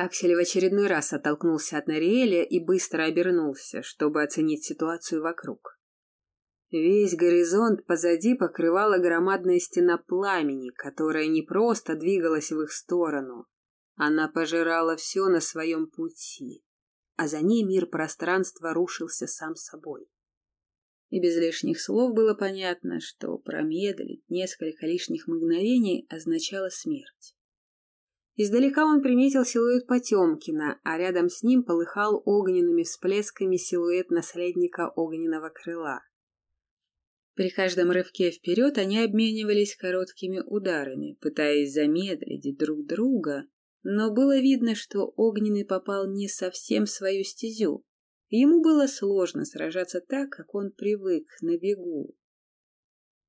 Аксель в очередной раз оттолкнулся от Нариэля и быстро обернулся, чтобы оценить ситуацию вокруг. Весь горизонт позади покрывала громадная стена пламени, которая не просто двигалась в их сторону. Она пожирала все на своем пути, а за ней мир пространства рушился сам собой. И без лишних слов было понятно, что промедлить несколько лишних мгновений означало смерть. Издалека он приметил силуэт Потемкина, а рядом с ним полыхал огненными всплесками силуэт наследника огненного крыла. При каждом рывке вперед они обменивались короткими ударами, пытаясь замедлить друг друга, но было видно, что Огненный попал не совсем в свою стезю. Ему было сложно сражаться так, как он привык, на бегу.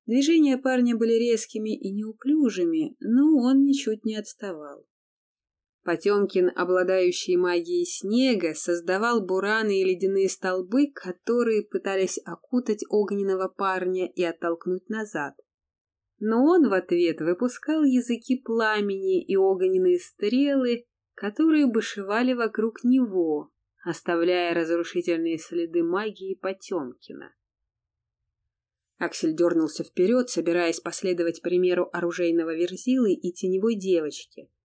Движения парня были резкими и неуклюжими, но он ничуть не отставал. Потемкин, обладающий магией снега, создавал бураны и ледяные столбы, которые пытались окутать огненного парня и оттолкнуть назад. Но он в ответ выпускал языки пламени и огненные стрелы, которые бушевали вокруг него, оставляя разрушительные следы магии Потемкина. Аксель дернулся вперед, собираясь последовать примеру оружейного верзилы и теневой девочки —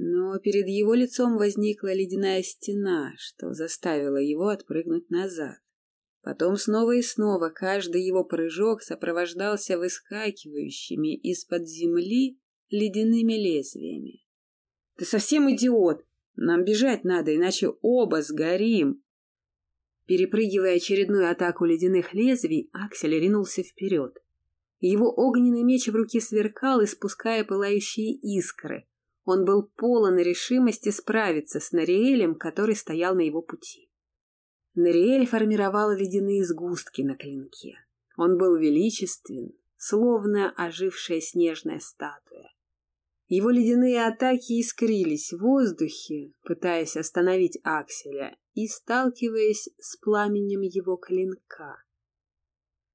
но перед его лицом возникла ледяная стена, что заставило его отпрыгнуть назад. Потом снова и снова каждый его прыжок сопровождался выскакивающими из-под земли ледяными лезвиями. «Ты совсем идиот! Нам бежать надо, иначе оба сгорим!» Перепрыгивая очередную атаку ледяных лезвий, Аксель ринулся вперед. Его огненный меч в руке сверкал, испуская пылающие искры, он был полон решимости справиться с Нариэлем, который стоял на его пути. Нариэль формировал ледяные сгустки на клинке. Он был величествен, словно ожившая снежная статуя. Его ледяные атаки искрились в воздухе, пытаясь остановить Акселя и сталкиваясь с пламенем его клинка.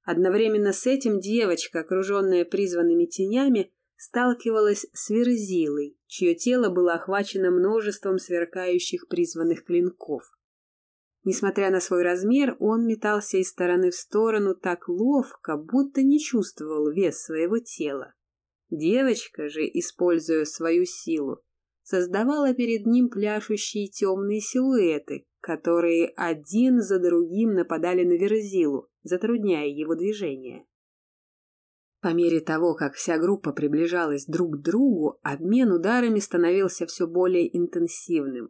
Одновременно с этим девочка, окруженная призванными тенями, сталкивалась с Верзилой, чье тело было охвачено множеством сверкающих призванных клинков. Несмотря на свой размер, он метался из стороны в сторону так ловко, будто не чувствовал вес своего тела. Девочка же, используя свою силу, создавала перед ним пляшущие темные силуэты, которые один за другим нападали на Верзилу, затрудняя его движение. По мере того, как вся группа приближалась друг к другу, обмен ударами становился все более интенсивным.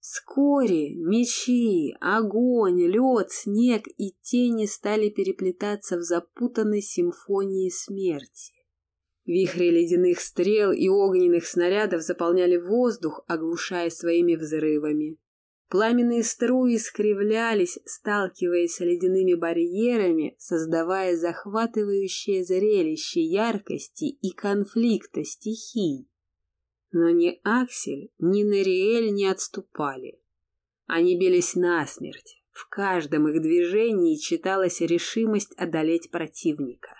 Вскоре мечи, огонь, лед, снег и тени стали переплетаться в запутанной симфонии смерти. Вихри ледяных стрел и огненных снарядов заполняли воздух, оглушая своими взрывами. Пламенные струи искривлялись, сталкиваясь ледяными барьерами, создавая захватывающее зрелище яркости и конфликта стихий. Но ни Аксель, ни Нариэль не отступали. Они бились насмерть. В каждом их движении читалась решимость одолеть противника.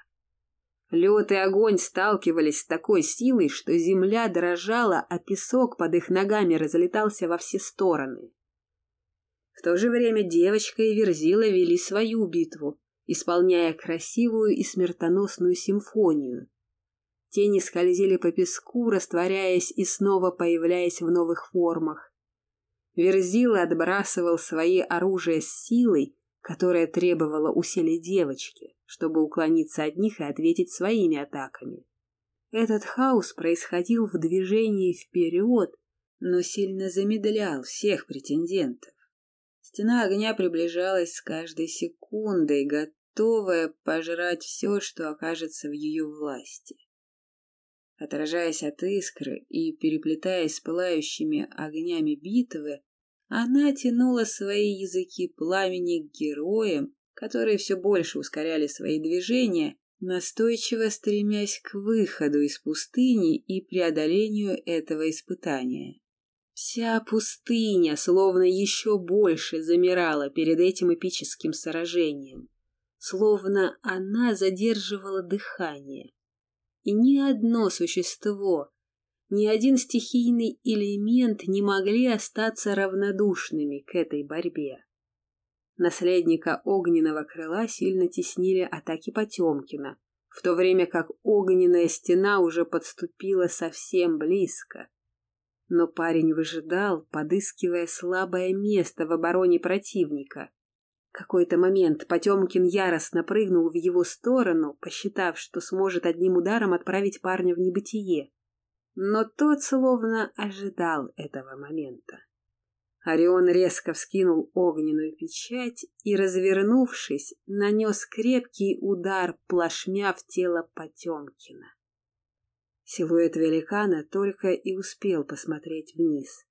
Лед и огонь сталкивались с такой силой, что земля дрожала, а песок под их ногами разлетался во все стороны. В то же время девочка и Верзила вели свою битву, исполняя красивую и смертоносную симфонию. Тени скользили по песку, растворяясь и снова появляясь в новых формах. Верзила отбрасывал свои оружия с силой, которая требовала усилий девочки, чтобы уклониться от них и ответить своими атаками. Этот хаос происходил в движении вперед, но сильно замедлял всех претендентов. Стена огня приближалась с каждой секундой, готовая пожрать все, что окажется в ее власти. Отражаясь от искры и переплетаясь с пылающими огнями битвы, она тянула свои языки пламени к героям, которые все больше ускоряли свои движения, настойчиво стремясь к выходу из пустыни и преодолению этого испытания. Вся пустыня словно еще больше замирала перед этим эпическим сражением, словно она задерживала дыхание. И ни одно существо, ни один стихийный элемент не могли остаться равнодушными к этой борьбе. Наследника огненного крыла сильно теснили атаки Потемкина, в то время как огненная стена уже подступила совсем близко. Но парень выжидал, подыскивая слабое место в обороне противника. Какой-то момент Потемкин яростно прыгнул в его сторону, посчитав, что сможет одним ударом отправить парня в небытие. Но тот словно ожидал этого момента. Орион резко вскинул огненную печать и, развернувшись, нанес крепкий удар плашмя в тело Потемкина. Силуэт великана только и успел посмотреть вниз.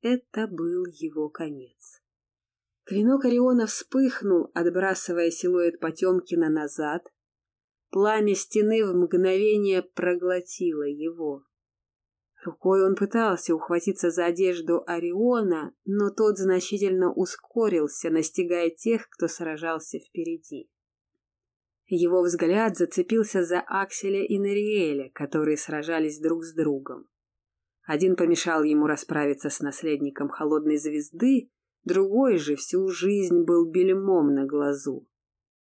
Это был его конец. Клинок Ориона вспыхнул, отбрасывая силуэт Потемкина назад. Пламя стены в мгновение проглотило его. Рукой он пытался ухватиться за одежду Ориона, но тот значительно ускорился, настигая тех, кто сражался впереди. Его взгляд зацепился за Акселя и Нариэля, которые сражались друг с другом. Один помешал ему расправиться с наследником холодной звезды, другой же всю жизнь был бельмом на глазу.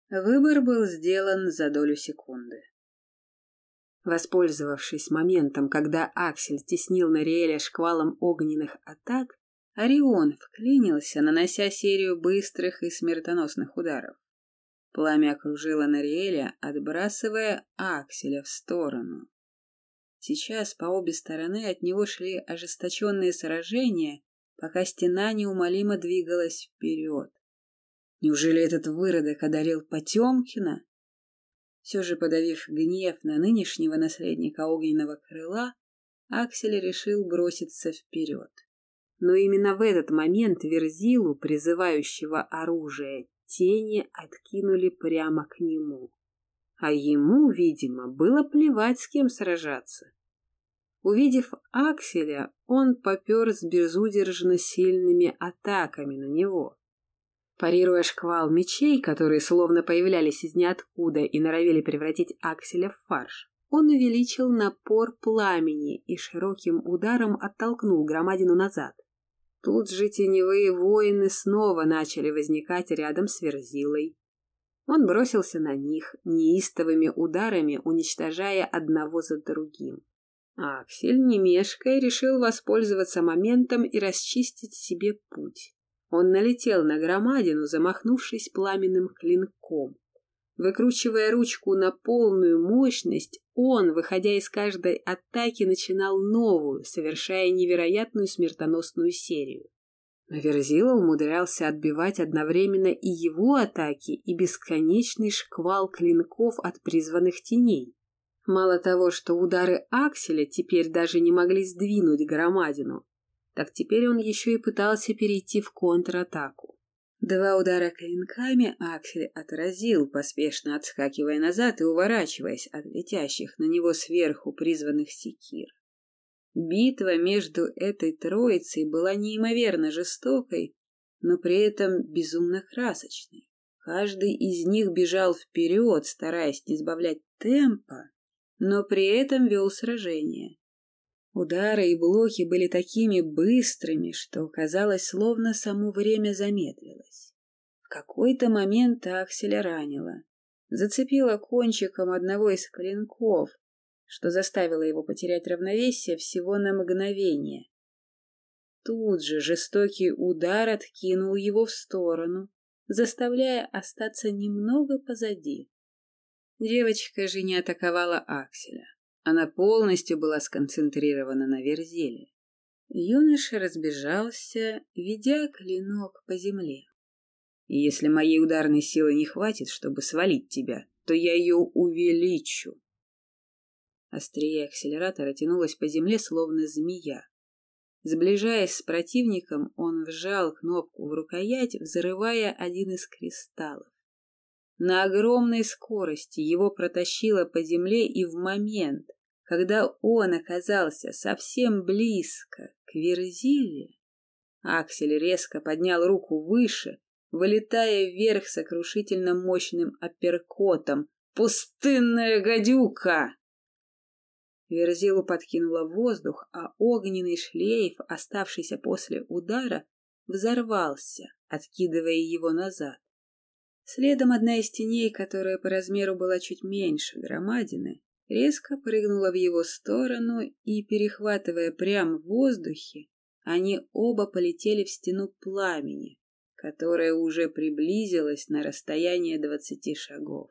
Выбор был сделан за долю секунды. Воспользовавшись моментом, когда Аксель теснил Нариэля шквалом огненных атак, Орион вклинился, нанося серию быстрых и смертоносных ударов. Пламя окружило Нариэля, отбрасывая Акселя в сторону. Сейчас по обе стороны от него шли ожесточенные сражения, пока стена неумолимо двигалась вперед. Неужели этот выродок одарил Потемкина? Все же подавив гнев на нынешнего наследника огненного крыла, Аксель решил броситься вперед. Но именно в этот момент Верзилу, призывающего оружие, тени откинули прямо к нему. А ему, видимо, было плевать, с кем сражаться. Увидев Акселя, он попер с безудержно сильными атаками на него. Парируя шквал мечей, которые словно появлялись из ниоткуда и норовили превратить Акселя в фарш, он увеличил напор пламени и широким ударом оттолкнул громадину назад. Тут же теневые воины снова начали возникать рядом с Верзилой. Он бросился на них, неистовыми ударами уничтожая одного за другим. Аксель, не мешкая, решил воспользоваться моментом и расчистить себе путь. Он налетел на громадину, замахнувшись пламенным клинком. Выкручивая ручку на полную мощность, он, выходя из каждой атаки, начинал новую, совершая невероятную смертоносную серию. Но Верзила умудрялся отбивать одновременно и его атаки, и бесконечный шквал клинков от призванных теней. Мало того, что удары Акселя теперь даже не могли сдвинуть громадину, так теперь он еще и пытался перейти в контратаку. Два удара клинками Аксель отразил, поспешно отскакивая назад и уворачиваясь от летящих на него сверху призванных секир. Битва между этой троицей была неимоверно жестокой, но при этом безумно красочной. Каждый из них бежал вперед, стараясь не сбавлять темпа, но при этом вел сражение. Удары и блоки были такими быстрыми, что, казалось, словно само время замедлилось. В какой-то момент Акселя ранила. Зацепила кончиком одного из клинков, что заставило его потерять равновесие всего на мгновение. Тут же жестокий удар откинул его в сторону, заставляя остаться немного позади. Девочка же не атаковала Акселя. Она полностью была сконцентрирована на Верзеле. Юноша разбежался, ведя клинок по земле. «Если моей ударной силы не хватит, чтобы свалить тебя, то я ее увеличу». Острие акселератора тянулось по земле, словно змея. Сближаясь с противником, он вжал кнопку в рукоять, взрывая один из кристаллов. На огромной скорости его протащило по земле, и в момент, когда он оказался совсем близко к Верзиле, Аксель резко поднял руку выше, вылетая вверх сокрушительно мощным апперкотом. «Пустынная гадюка!» Верзилу подкинуло воздух, а огненный шлейф, оставшийся после удара, взорвался, откидывая его назад. Следом одна из теней, которая по размеру была чуть меньше громадины, резко прыгнула в его сторону и, перехватывая прямо в воздухе, они оба полетели в стену пламени, которая уже приблизилась на расстояние двадцати шагов.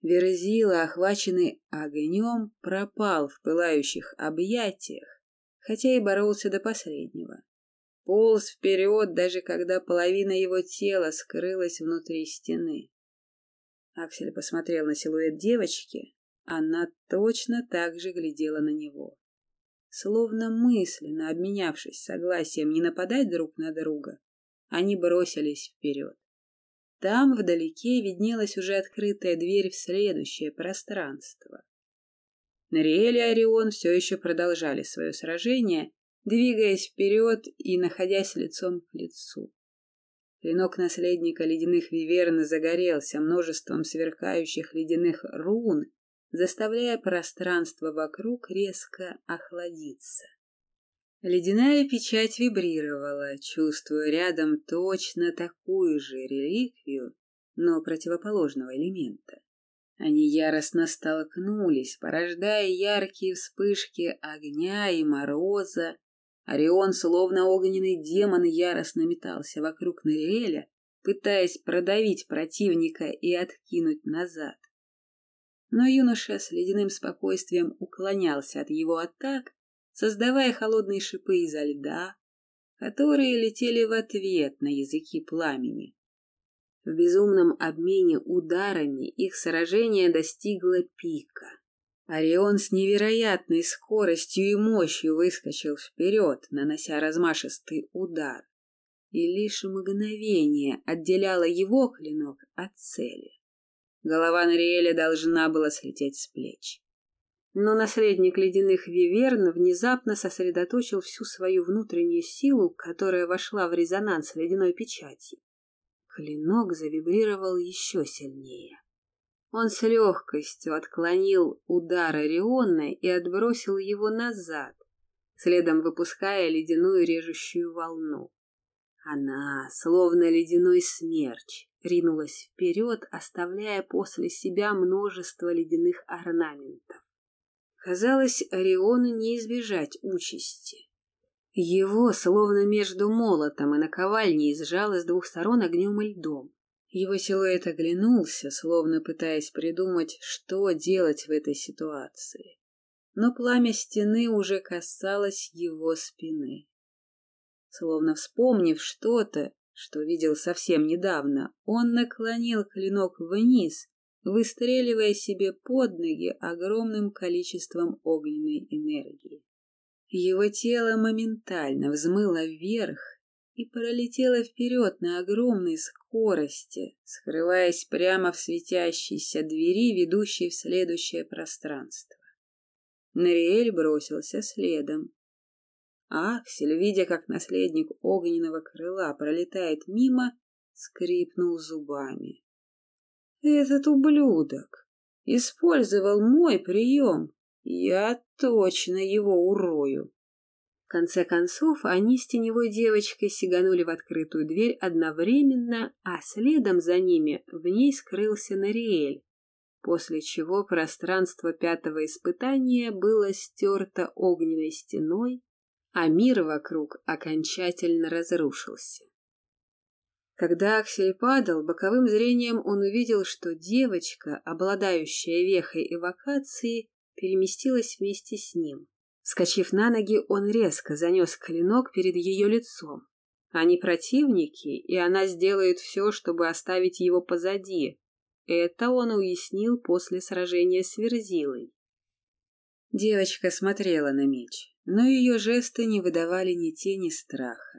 Верзила, охваченный огнем, пропал в пылающих объятиях, хотя и боролся до последнего. Полз вперед, даже когда половина его тела скрылась внутри стены. Аксель посмотрел на силуэт девочки, она точно так же глядела на него. Словно мысленно обменявшись согласием не нападать друг на друга, они бросились вперед. Там вдалеке виднелась уже открытая дверь в следующее пространство. Нориэль и Орион все еще продолжали свое сражение, двигаясь вперед и находясь лицом к лицу. Клинок наследника ледяных виверн загорелся множеством сверкающих ледяных рун, заставляя пространство вокруг резко охладиться. Ледяная печать вибрировала, чувствуя рядом точно такую же реликвию, но противоположного элемента. Они яростно столкнулись, порождая яркие вспышки огня и мороза. Орион, словно огненный демон, яростно метался вокруг Нориэля, пытаясь продавить противника и откинуть назад. Но юноша с ледяным спокойствием уклонялся от его атак, создавая холодные шипы изо льда, которые летели в ответ на языки пламени. В безумном обмене ударами их сражение достигло пика. Орион с невероятной скоростью и мощью выскочил вперед, нанося размашистый удар, и лишь мгновение отделяло его клинок от цели. Голова Нориэля должна была слететь с плеч. Но наследник ледяных виверн внезапно сосредоточил всю свою внутреннюю силу, которая вошла в резонанс ледяной печатью. Клинок завибрировал еще сильнее. Он с легкостью отклонил удар Орионна и отбросил его назад, следом выпуская ледяную режущую волну. Она, словно ледяной смерч, ринулась вперед, оставляя после себя множество ледяных орнаментов. Казалось, Ориону не избежать участи. Его, словно между молотом и наковальней, сжало с двух сторон огнем и льдом. Его силуэт оглянулся, словно пытаясь придумать, что делать в этой ситуации. Но пламя стены уже касалось его спины. Словно вспомнив что-то, что видел совсем недавно, он наклонил клинок вниз выстреливая себе под ноги огромным количеством огненной энергии. Его тело моментально взмыло вверх и пролетело вперед на огромной скорости, скрываясь прямо в светящейся двери, ведущей в следующее пространство. Нариэль бросился следом. Аксель, видя, как наследник огненного крыла пролетает мимо, скрипнул зубами. Этот ублюдок использовал мой прием. Я точно его урою. Конце концов, они с теневой девочкой сиганули в открытую дверь одновременно, а следом за ними в ней скрылся Нариэль, после чего пространство пятого испытания было стерто огненной стеной, а мир вокруг окончательно разрушился. Когда Аксель падал, боковым зрением он увидел, что девочка, обладающая вехой эвокации, переместилась вместе с ним. Скочив на ноги, он резко занес клинок перед ее лицом. Они противники, и она сделает все, чтобы оставить его позади. Это он уяснил после сражения с Верзилой. Девочка смотрела на меч, но ее жесты не выдавали ни тени страха.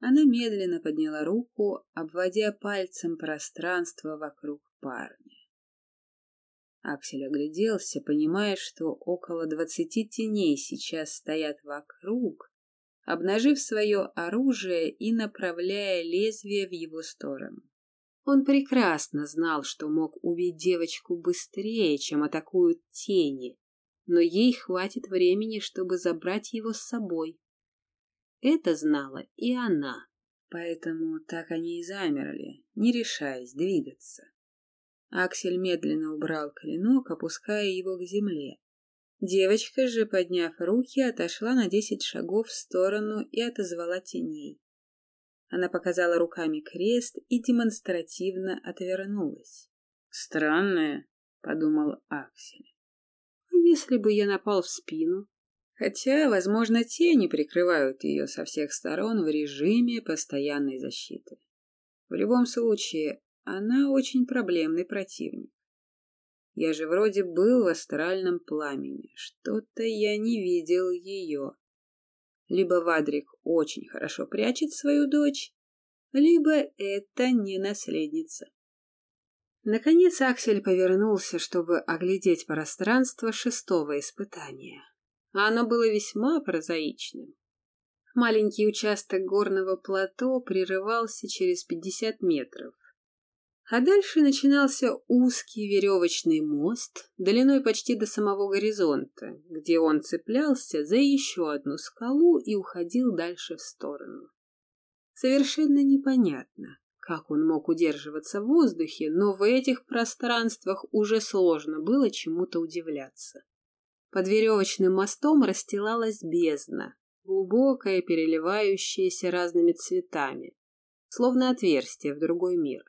Она медленно подняла руку, обводя пальцем пространство вокруг парня. Аксель огляделся, понимая, что около двадцати теней сейчас стоят вокруг, обнажив свое оружие и направляя лезвие в его сторону. Он прекрасно знал, что мог убить девочку быстрее, чем атакуют тени, но ей хватит времени, чтобы забрать его с собой. Это знала и она, поэтому так они и замерли, не решаясь двигаться. Аксель медленно убрал клинок, опуская его к земле. Девочка же, подняв руки, отошла на десять шагов в сторону и отозвала теней. Она показала руками крест и демонстративно отвернулась. «Странное», — подумал Аксель. «А если бы я напал в спину?» Хотя, возможно, тени прикрывают ее со всех сторон в режиме постоянной защиты. В любом случае, она очень проблемный противник. Я же вроде был в астральном пламени. Что-то я не видел ее. Либо Вадрик очень хорошо прячет свою дочь, либо это не наследница. Наконец Аксель повернулся, чтобы оглядеть пространство шестого испытания. Оно было весьма прозаичным. Маленький участок горного плато прерывался через пятьдесят метров. А дальше начинался узкий веревочный мост, длиной почти до самого горизонта, где он цеплялся за еще одну скалу и уходил дальше в сторону. Совершенно непонятно, как он мог удерживаться в воздухе, но в этих пространствах уже сложно было чему-то удивляться. Под веревочным мостом расстилалась бездна, глубокая, переливающаяся разными цветами, словно отверстие в другой мир.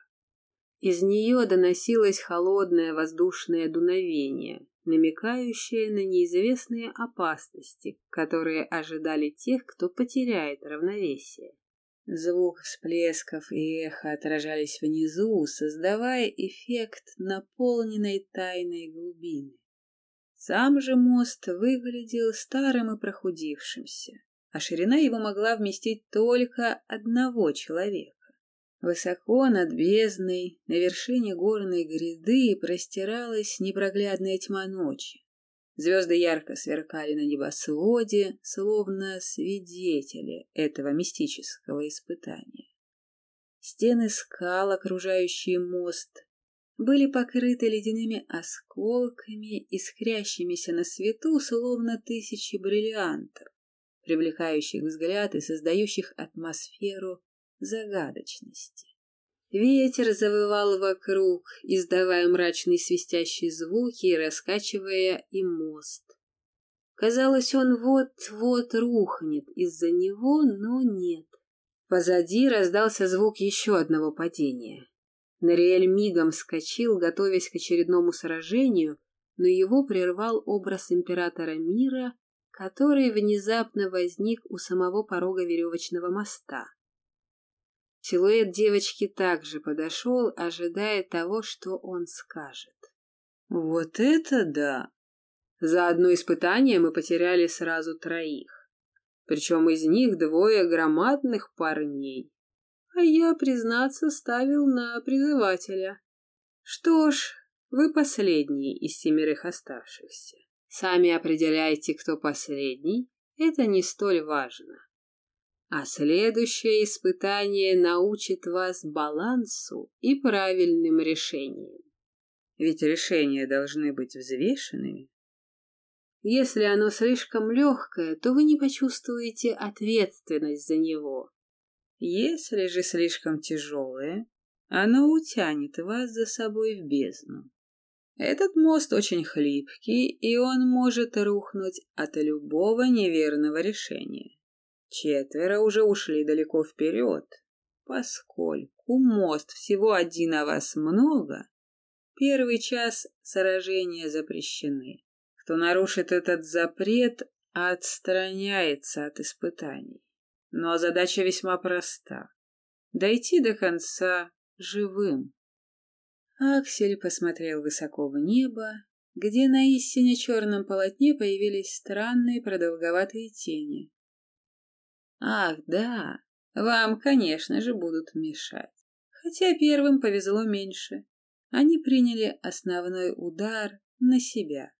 Из нее доносилось холодное воздушное дуновение, намекающее на неизвестные опасности, которые ожидали тех, кто потеряет равновесие. Звук всплесков и эхо отражались внизу, создавая эффект наполненной тайной глубины. Сам же мост выглядел старым и прохудившимся, а ширина его могла вместить только одного человека. Высоко над бездной, на вершине горной гряды, простиралась непроглядная тьма ночи. Звезды ярко сверкали на небосводе, словно свидетели этого мистического испытания. Стены скал, окружающие мост, были покрыты ледяными осколками, искрящимися на свету, словно тысячи бриллиантов, привлекающих взгляд и создающих атмосферу загадочности. Ветер завывал вокруг, издавая мрачные свистящие звуки и раскачивая и мост. Казалось, он вот-вот рухнет из-за него, но нет. Позади раздался звук еще одного падения. Нориэль мигом вскочил, готовясь к очередному сражению, но его прервал образ императора мира, который внезапно возник у самого порога веревочного моста. Силуэт девочки также подошел, ожидая того, что он скажет. «Вот это да!» За одно испытание мы потеряли сразу троих. Причем из них двое громадных парней а я, признаться, ставил на призывателя. Что ж, вы последний из семерых оставшихся. Сами определяйте, кто последний, это не столь важно. А следующее испытание научит вас балансу и правильным решениям. Ведь решения должны быть взвешенными. Если оно слишком легкое, то вы не почувствуете ответственность за него. Если же слишком тяжелое, оно утянет вас за собой в бездну. Этот мост очень хлипкий, и он может рухнуть от любого неверного решения. Четверо уже ушли далеко вперед, поскольку мост всего один, а вас много, первый час сражения запрещены. Кто нарушит этот запрет, отстраняется от испытаний. Но задача весьма проста — дойти до конца живым. Аксель посмотрел высоко в небо, где на истине черном полотне появились странные продолговатые тени. Ах, да, вам, конечно же, будут мешать. Хотя первым повезло меньше. Они приняли основной удар на себя.